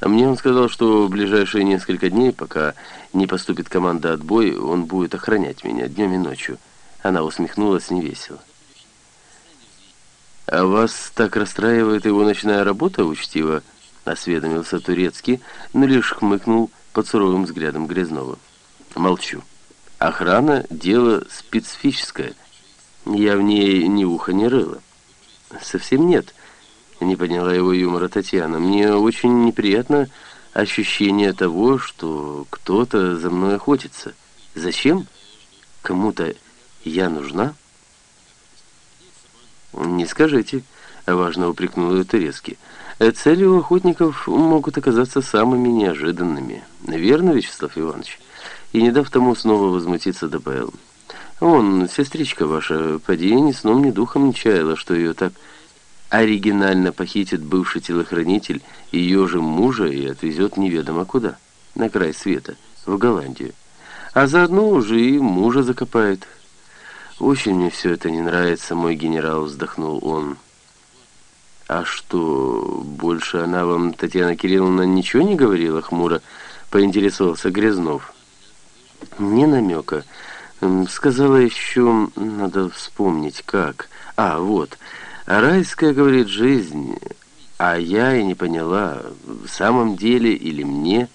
А мне он сказал, что в ближайшие несколько дней, пока не поступит команда отбой, он будет охранять меня днем и ночью. Она усмехнулась невесело. «А вас так расстраивает его ночная работа, учтиво?» — осведомился Турецкий, но лишь хмыкнул под суровым взглядом Грязнова. «Молчу. Охрана — дело специфическое. Я в ней ни уха, ни рыла». «Совсем нет», — не поняла его юмора Татьяна. «Мне очень неприятно ощущение того, что кто-то за мной охотится. Зачем? Кому-то я нужна?» «Не скажите», — важно упрекнул ее Турецкий. «Цели у охотников могут оказаться самыми неожиданными. Верно, Вячеслав Иванович?» И не дав тому снова возмутиться, добавил. «Вон, сестричка ваша, поди, ни сном, ни духом не чаяла, что ее так оригинально похитит бывший телохранитель ее же мужа и отвезет неведомо куда, на край света, в Голландию. А заодно уже и мужа закопает». «Очень мне все это не нравится, мой генерал», — вздохнул он. «А что, больше она вам, Татьяна Кирилловна, ничего не говорила?» — хмуро поинтересовался Грязнов. «Не намека. Сказала еще, надо вспомнить, как. А, вот, райская, говорит, жизнь, а я и не поняла, в самом деле или мне,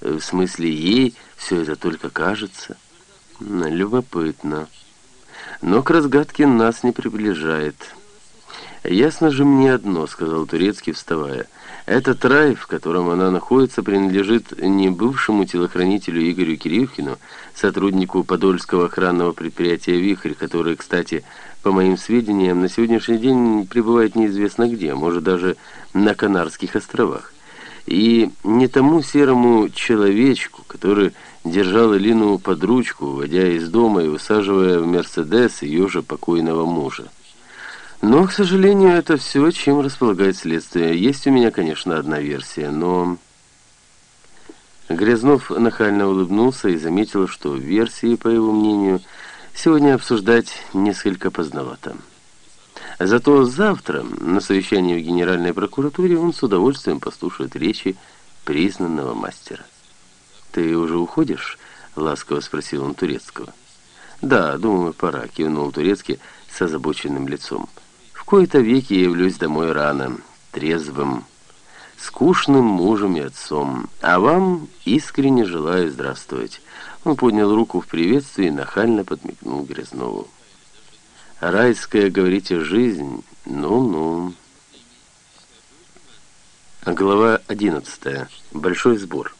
в смысле ей, все это только кажется». Любопытно. Но к разгадке нас не приближает. «Ясно же мне одно», — сказал Турецкий, вставая. «Этот рай, в котором она находится, принадлежит не бывшему телохранителю Игорю Кирюхину, сотруднику Подольского охранного предприятия «Вихрь», который, кстати, по моим сведениям, на сегодняшний день пребывает неизвестно где, может, даже на Канарских островах. И не тому серому человечку, который держал Элину под ручку, водя из дома и усаживая в «Мерседес» ее же покойного мужа. Но, к сожалению, это все, чем располагает следствие. Есть у меня, конечно, одна версия, но... Грязнов нахально улыбнулся и заметил, что версии, по его мнению, сегодня обсуждать несколько поздновато. Зато завтра на совещании в Генеральной прокуратуре он с удовольствием послушает речи признанного мастера. «Ты уже уходишь?» — ласково спросил он турецкого. «Да, думаю, пора», — кивнул турецкий с озабоченным лицом. «В кои-то веки явлюсь домой рано, трезвым, скучным мужем и отцом, а вам искренне желаю здравствовать». Он поднял руку в приветствии и нахально подмигнул Грязнову. «Райская, говорите, жизнь? Ну-ну». Глава одиннадцатая. Большой сбор.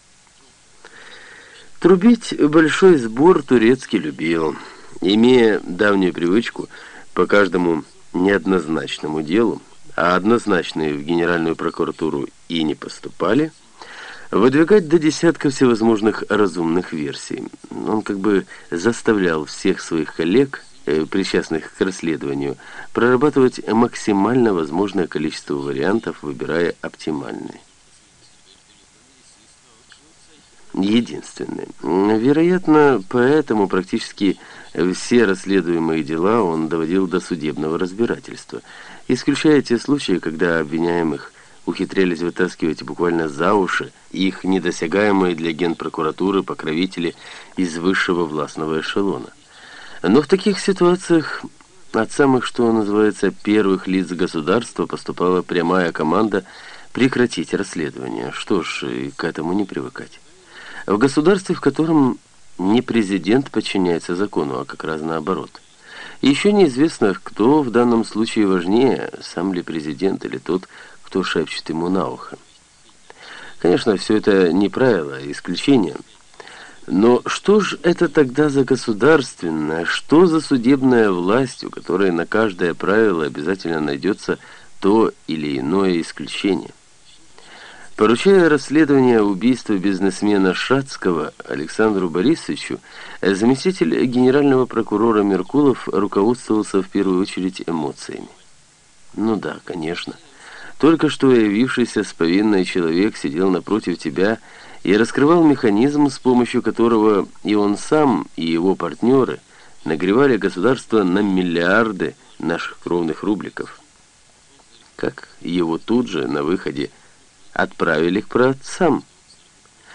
Трубить большой сбор турецкий любил, имея давнюю привычку по каждому неоднозначному делу, а однозначные в Генеральную прокуратуру и не поступали, выдвигать до десятка всевозможных разумных версий. Он как бы заставлял всех своих коллег, э, причастных к расследованию, прорабатывать максимально возможное количество вариантов, выбирая оптимальный единственный. Вероятно, поэтому практически все расследуемые дела он доводил до судебного разбирательства, исключая те случаи, когда обвиняемых ухитрялись вытаскивать буквально за уши их недосягаемые для генпрокуратуры покровители из высшего властного эшелона. Но в таких ситуациях от самых, что называется, первых лиц государства поступала прямая команда прекратить расследование. Что ж, к этому не привыкать. В государстве, в котором не президент подчиняется закону, а как раз наоборот. Еще неизвестно, кто в данном случае важнее, сам ли президент или тот, кто шепчет ему на ухо. Конечно, все это не правило, а исключение. Но что же это тогда за государственное, что за судебная власть, у которой на каждое правило обязательно найдется то или иное исключение? Поручая расследование убийства бизнесмена Шацкого Александру Борисовичу, заместитель генерального прокурора Меркулов руководствовался в первую очередь эмоциями. Ну да, конечно. Только что явившийся с повинной человек сидел напротив тебя и раскрывал механизм, с помощью которого и он сам, и его партнеры нагревали государство на миллиарды наших кровных рубликов. Как его тут же на выходе отправили к праотцам.